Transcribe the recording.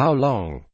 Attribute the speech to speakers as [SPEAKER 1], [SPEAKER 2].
[SPEAKER 1] How long?